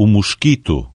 o mosquito.